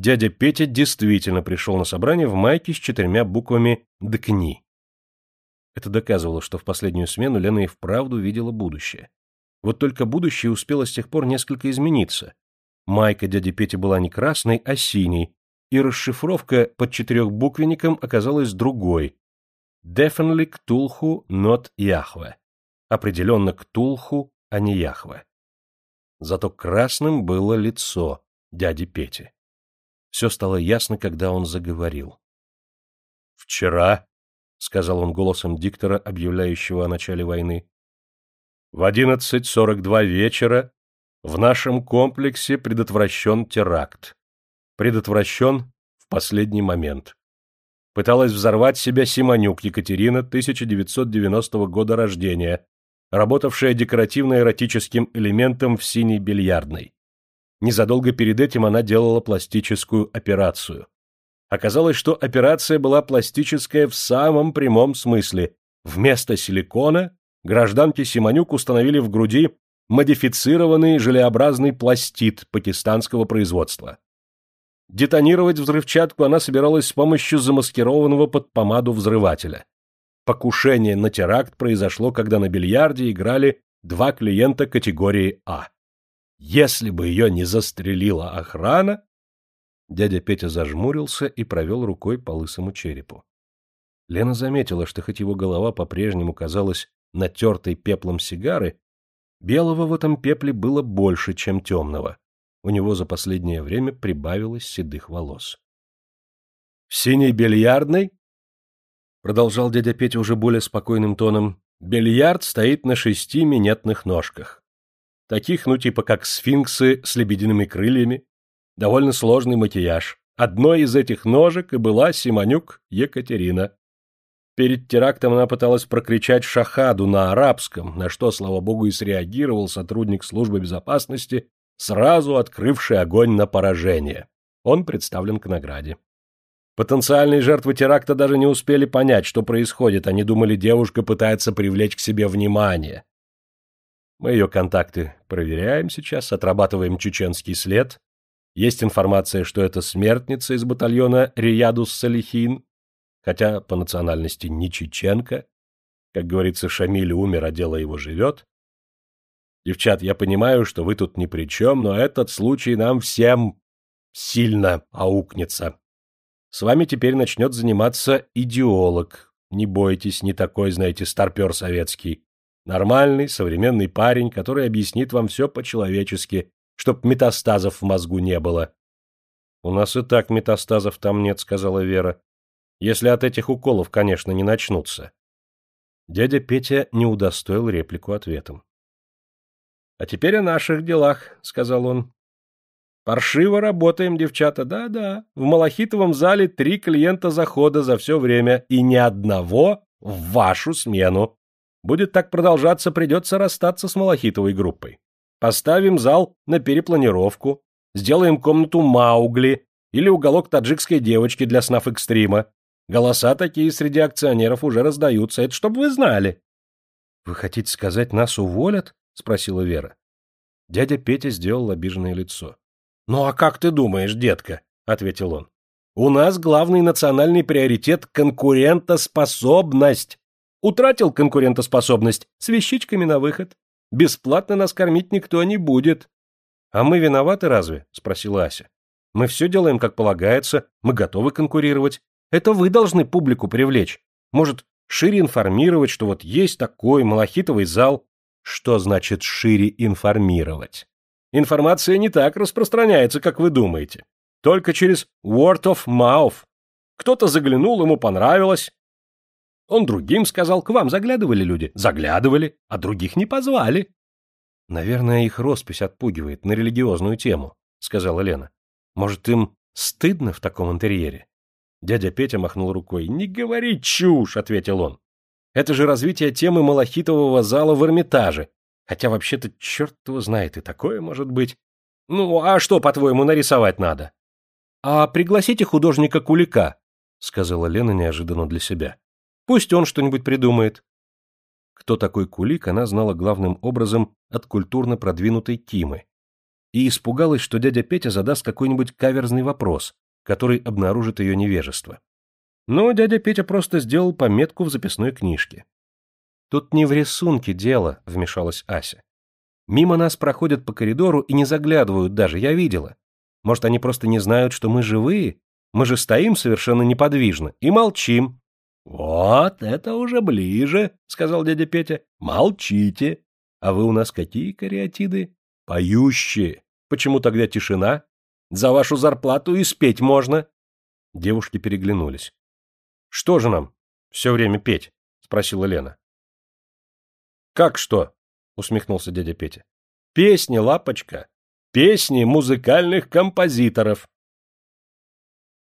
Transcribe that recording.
Дядя Петя действительно пришел на собрание в майке с четырьмя буквами «ДКНИ». Это доказывало, что в последнюю смену Лена и вправду видела будущее. Вот только будущее успело с тех пор несколько измениться. Майка дяди Пети была не красной, а синей, и расшифровка под четырехбуквенником оказалась другой. Definitely Ктулху not Яхве. Определенно Ктулху, а не Яхве. Зато красным было лицо дяди Пети. Все стало ясно, когда он заговорил. «Вчера», — сказал он голосом диктора, объявляющего о начале войны, «в 11.42 вечера в нашем комплексе предотвращен теракт. Предотвращен в последний момент. Пыталась взорвать себя Симонюк Екатерина 1990 года рождения, работавшая декоративно-эротическим элементом в синей бильярдной. Незадолго перед этим она делала пластическую операцию. Оказалось, что операция была пластическая в самом прямом смысле. Вместо силикона гражданке Симонюк установили в груди модифицированный желеобразный пластид пакистанского производства. Детонировать взрывчатку она собиралась с помощью замаскированного под помаду взрывателя. Покушение на теракт произошло, когда на бильярде играли два клиента категории А. Если бы ее не застрелила охрана... Дядя Петя зажмурился и провел рукой по лысому черепу. Лена заметила, что хоть его голова по-прежнему казалась натертой пеплом сигары, Белого в этом пепле было больше, чем темного. У него за последнее время прибавилось седых волос. — В синей бильярдной? — продолжал дядя Петя уже более спокойным тоном. — Бильярд стоит на шести минетных ножках. Таких, ну типа как сфинксы с лебедиными крыльями. Довольно сложный макияж. Одной из этих ножек и была Симонюк Екатерина. Перед терактом она пыталась прокричать шахаду на арабском, на что, слава богу, и среагировал сотрудник службы безопасности, сразу открывший огонь на поражение. Он представлен к награде. Потенциальные жертвы теракта даже не успели понять, что происходит. Они думали, девушка пытается привлечь к себе внимание. Мы ее контакты проверяем сейчас, отрабатываем чеченский след. Есть информация, что это смертница из батальона Риядус Салихин, хотя по национальности не чеченка. Как говорится, Шамиль умер, а дело его живет. Девчат, я понимаю, что вы тут ни при чем, но этот случай нам всем сильно аукнется. С вами теперь начнет заниматься идеолог. Не бойтесь, не такой, знаете, старпер советский. Нормальный, современный парень, который объяснит вам все по-человечески, чтоб метастазов в мозгу не было. — У нас и так метастазов там нет, — сказала Вера. Если от этих уколов, конечно, не начнутся. Дядя Петя не удостоил реплику ответом. — А теперь о наших делах, — сказал он. — Паршиво работаем, девчата, да-да. В Малахитовом зале три клиента захода за все время, и ни одного в вашу смену. Будет так продолжаться, придется расстаться с Малахитовой группой. Поставим зал на перепланировку, сделаем комнату Маугли или уголок таджикской девочки для снав экстрима. Голоса такие среди акционеров уже раздаются, это чтобы вы знали. — Вы хотите сказать, нас уволят? — спросила Вера. Дядя Петя сделал обиженное лицо. — Ну а как ты думаешь, детка? — ответил он. — У нас главный национальный приоритет — конкурентоспособность. Утратил конкурентоспособность с вещичками на выход. Бесплатно нас кормить никто не будет. — А мы виноваты разве? — спросила Ася. — Мы все делаем как полагается, мы готовы конкурировать. Это вы должны публику привлечь. Может, шире информировать, что вот есть такой малахитовый зал. Что значит шире информировать? Информация не так распространяется, как вы думаете. Только через word of mouth. Кто-то заглянул, ему понравилось. Он другим сказал, к вам заглядывали люди? Заглядывали, а других не позвали. Наверное, их роспись отпугивает на религиозную тему, сказала Лена. Может, им стыдно в таком интерьере? Дядя Петя махнул рукой. «Не говори чушь!» — ответил он. «Это же развитие темы малахитового зала в Эрмитаже. Хотя вообще-то черт его знает, и такое может быть. Ну, а что, по-твоему, нарисовать надо?» «А пригласите художника Кулика», — сказала Лена неожиданно для себя. «Пусть он что-нибудь придумает». Кто такой Кулик, она знала главным образом от культурно продвинутой Кимы. и испугалась, что дядя Петя задаст какой-нибудь каверзный вопрос, который обнаружит ее невежество. Но дядя Петя просто сделал пометку в записной книжке. «Тут не в рисунке дело», — вмешалась Ася. «Мимо нас проходят по коридору и не заглядывают даже, я видела. Может, они просто не знают, что мы живые? Мы же стоим совершенно неподвижно и молчим». «Вот, это уже ближе», — сказал дядя Петя. «Молчите. А вы у нас какие кариатиды?» «Поющие. Почему тогда тишина? За вашу зарплату и спеть можно». Девушки переглянулись. «Что же нам все время петь?» — спросила Лена. «Как что?» — усмехнулся дядя Петя. «Песни, лапочка. Песни музыкальных композиторов.